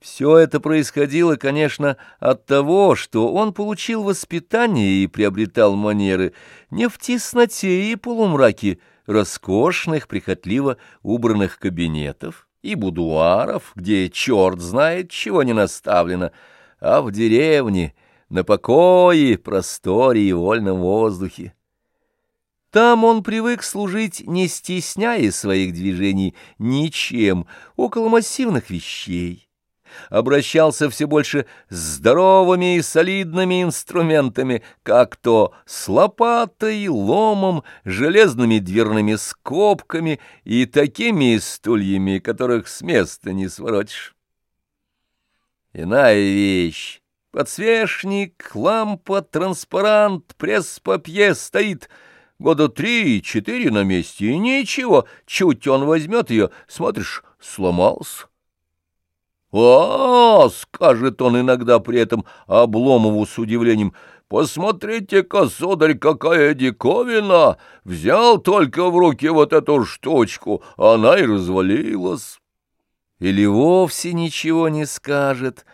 Все это происходило, конечно, от того, что он получил воспитание и приобретал манеры не в тесноте и полумраке роскошных, прихотливо убранных кабинетов и будуаров, где черт знает, чего не наставлено, а в деревне, на покое, просторе и вольном воздухе. Там он привык служить, не стесняя своих движений ничем, около массивных вещей обращался все больше здоровыми и солидными инструментами, как то с лопатой, ломом, железными дверными скобками и такими стульями, которых с места не своротишь. Иная вещь. Подсвечник, лампа, транспарант, пресс-папье стоит года три-четыре на месте, и ничего, чуть он возьмет ее, смотришь, сломался. «А, — скажет он иногда при этом Обломову с удивлением, — посмотрите-ка, сударь, какая диковина! Взял только в руки вот эту штучку, она и развалилась. Или вовсе ничего не скажет,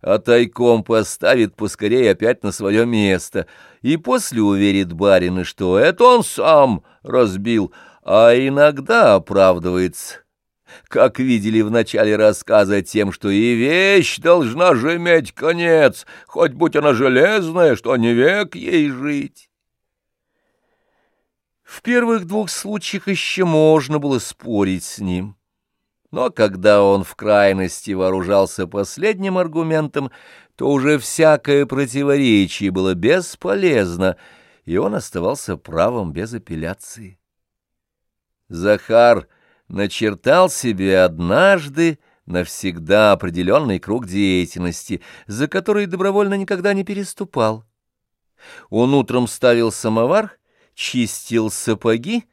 а тайком поставит поскорее опять на свое место, и после уверит барина, что это он сам разбил, а иногда оправдывается как видели в начале рассказа, тем, что и вещь должна же иметь конец, хоть будь она железная, что не век ей жить. В первых двух случаях еще можно было спорить с ним. Но когда он в крайности вооружался последним аргументом, то уже всякое противоречие было бесполезно, и он оставался правым без апелляции. Захар начертал себе однажды навсегда определенный круг деятельности, за который добровольно никогда не переступал. Он утром ставил самовар, чистил сапоги,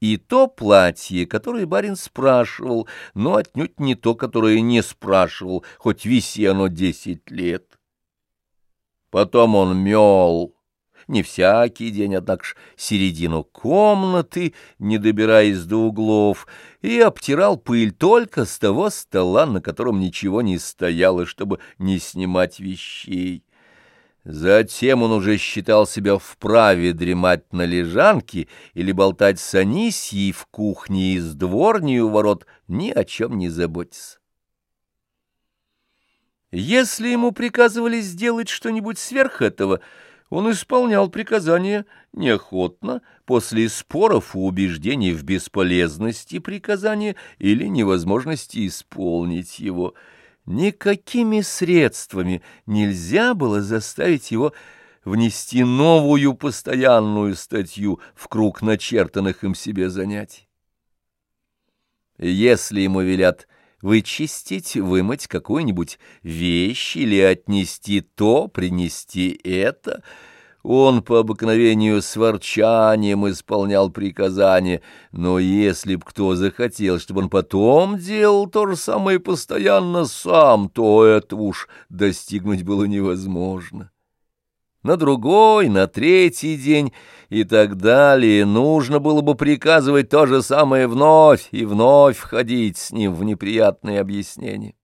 и то платье, которое барин спрашивал, но отнюдь не то, которое не спрашивал, хоть виси оно десять лет. Потом он мел не всякий день, однако ж, середину комнаты, не добираясь до углов, и обтирал пыль только с того стола, на котором ничего не стояло, чтобы не снимать вещей. Затем он уже считал себя вправе дремать на лежанке или болтать с Анисьей в кухне и с дворней у ворот, ни о чем не заботясь. Если ему приказывали сделать что-нибудь сверх этого — он исполнял приказания неохотно, после споров и убеждений в бесполезности приказания или невозможности исполнить его. Никакими средствами нельзя было заставить его внести новую постоянную статью в круг начертанных им себе занятий. Если ему велят вычистить, вымыть какую-нибудь вещь или отнести то, принести это. Он по обыкновению с ворчанием исполнял приказания, но если б кто захотел, чтобы он потом делал то же самое постоянно сам, то это уж достигнуть было невозможно на другой, на третий день и так далее, нужно было бы приказывать то же самое вновь и вновь входить с ним в неприятные объяснения.